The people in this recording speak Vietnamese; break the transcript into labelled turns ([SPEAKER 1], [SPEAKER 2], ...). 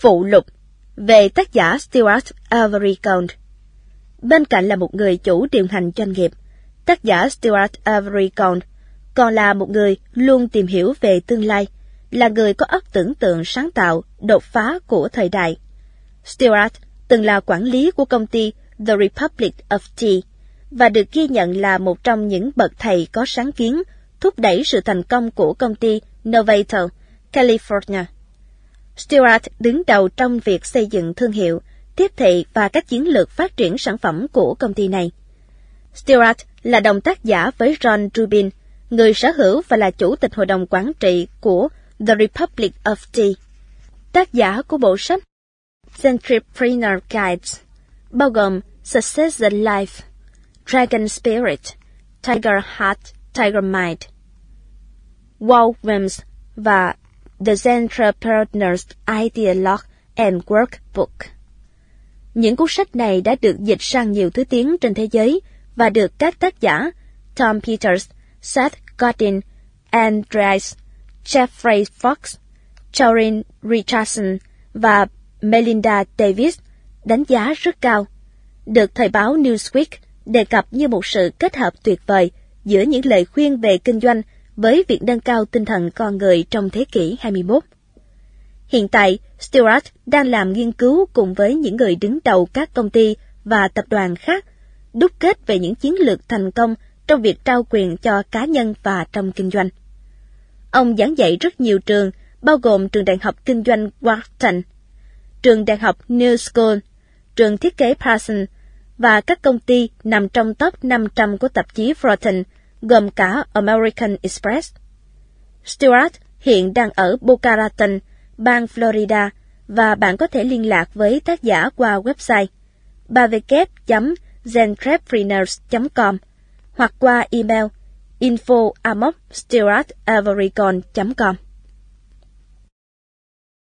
[SPEAKER 1] Phụ lục về tác giả Stuart Avery Count. Bên cạnh là một người chủ điều hành doanh nghiệp, tác giả Stuart Avery Count còn là một người luôn tìm hiểu về tương lai, là người có óc tưởng tượng sáng tạo, đột phá của thời đại. Stuart từng là quản lý của công ty The Republic of Tea và được ghi nhận là một trong những bậc thầy có sáng kiến thúc đẩy sự thành công của công ty Novator, California. Stewart đứng đầu trong việc xây dựng thương hiệu, tiếp thị và các chiến lược phát triển sản phẩm của công ty này. Stewart là đồng tác giả với Ron Rubin, người sở hữu và là chủ tịch hội đồng quản trị của The Republic of Tea. Tác giả của bộ sách Entrepreneur Guides, bao gồm Success in Life, Dragon Spirit, Tiger Heart, Tiger Mind, Wall Whims và The Central Partners Idea Log and Workbook. Những cuốn sách này đã được dịch sang nhiều thứ tiếng trên thế giới và được các tác giả Tom Peters, Seth Godin, Andreas, Jeffrey Fox, Jorin Richardson và Melinda Davis đánh giá rất cao, được thời báo Newsweek đề cập như một sự kết hợp tuyệt vời giữa những lời khuyên về kinh doanh với việc nâng cao tinh thần con người trong thế kỷ 21. Hiện tại, Stewart đang làm nghiên cứu cùng với những người đứng đầu các công ty và tập đoàn khác, đúc kết về những chiến lược thành công trong việc trao quyền cho cá nhân và trong kinh doanh. Ông giảng dạy rất nhiều trường, bao gồm trường đại học kinh doanh Wharton, trường đại học New School, trường thiết kế Parsons và các công ty nằm trong top 500 của tạp chí Fortune, gồm cả American Express. Stewart hiện đang ở Boca Raton, bang Florida, và bạn có thể liên lạc với tác giả qua website www.zentrepreneurs.com hoặc qua email info com